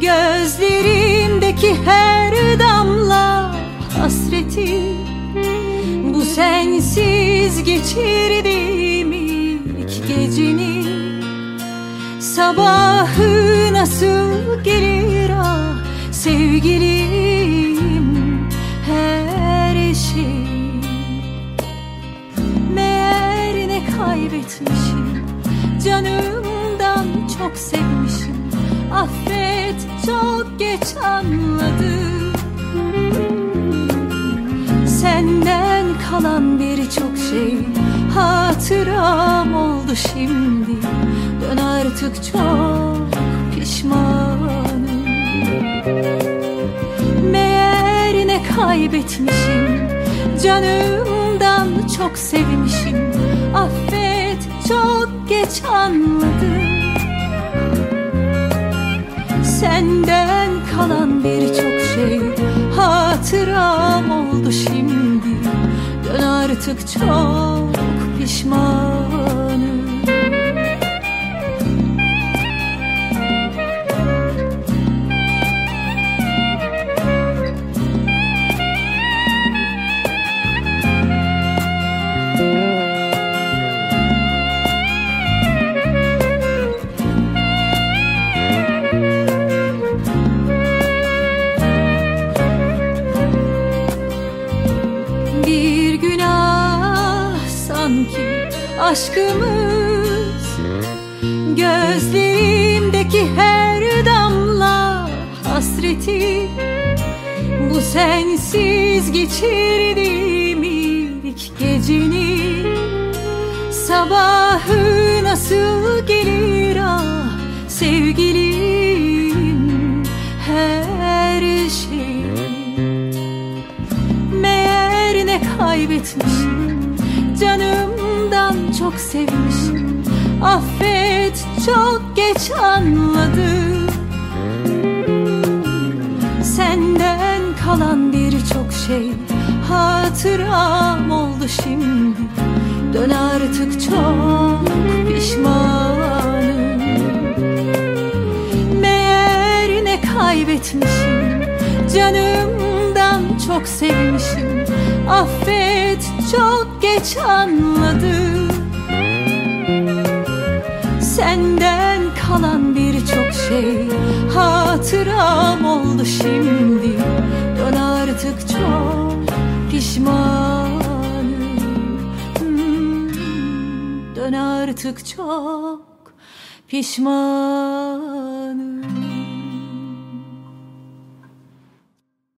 Gözlerimdeki her damla hasreti Bu sensiz geçirdiğim ilk gecenin Sabahı nasıl gelir? Ah sevgilim her şey. Meğer ne kaybetmişim canımdan çok sevmişim. Affet çok geç anladım. Senden kalan birçok şey hatıram oldu şimdi. Dön artık çok pişmanım. Meğer ne kaybetmişim Canımdan çok sevmişim. Affet çok geç anladım Senden kalan birçok şey Hatıram oldu şimdi. Dön artık çok pişmanım aşkımız. Gözlerimdeki her damla hasreti Bu sensiz geçirdiğim ilk gecenin Sabahı nasıl gelir ah sevgilim her şey. Meğer ne kaybetmişim Canımdan çok sevmişim Affet çok geç anladım Senden kalan birçok şey Hatıram oldu şimdi. Dön artık çok pişmanım. Meğer ne kaybetmişim Canımdan çok sevmişim. Affet çok geç anladım şey. Hatıram oldu şimdi. Dön artık çok pişmanım. Hmm, Dön artık çok pişmanım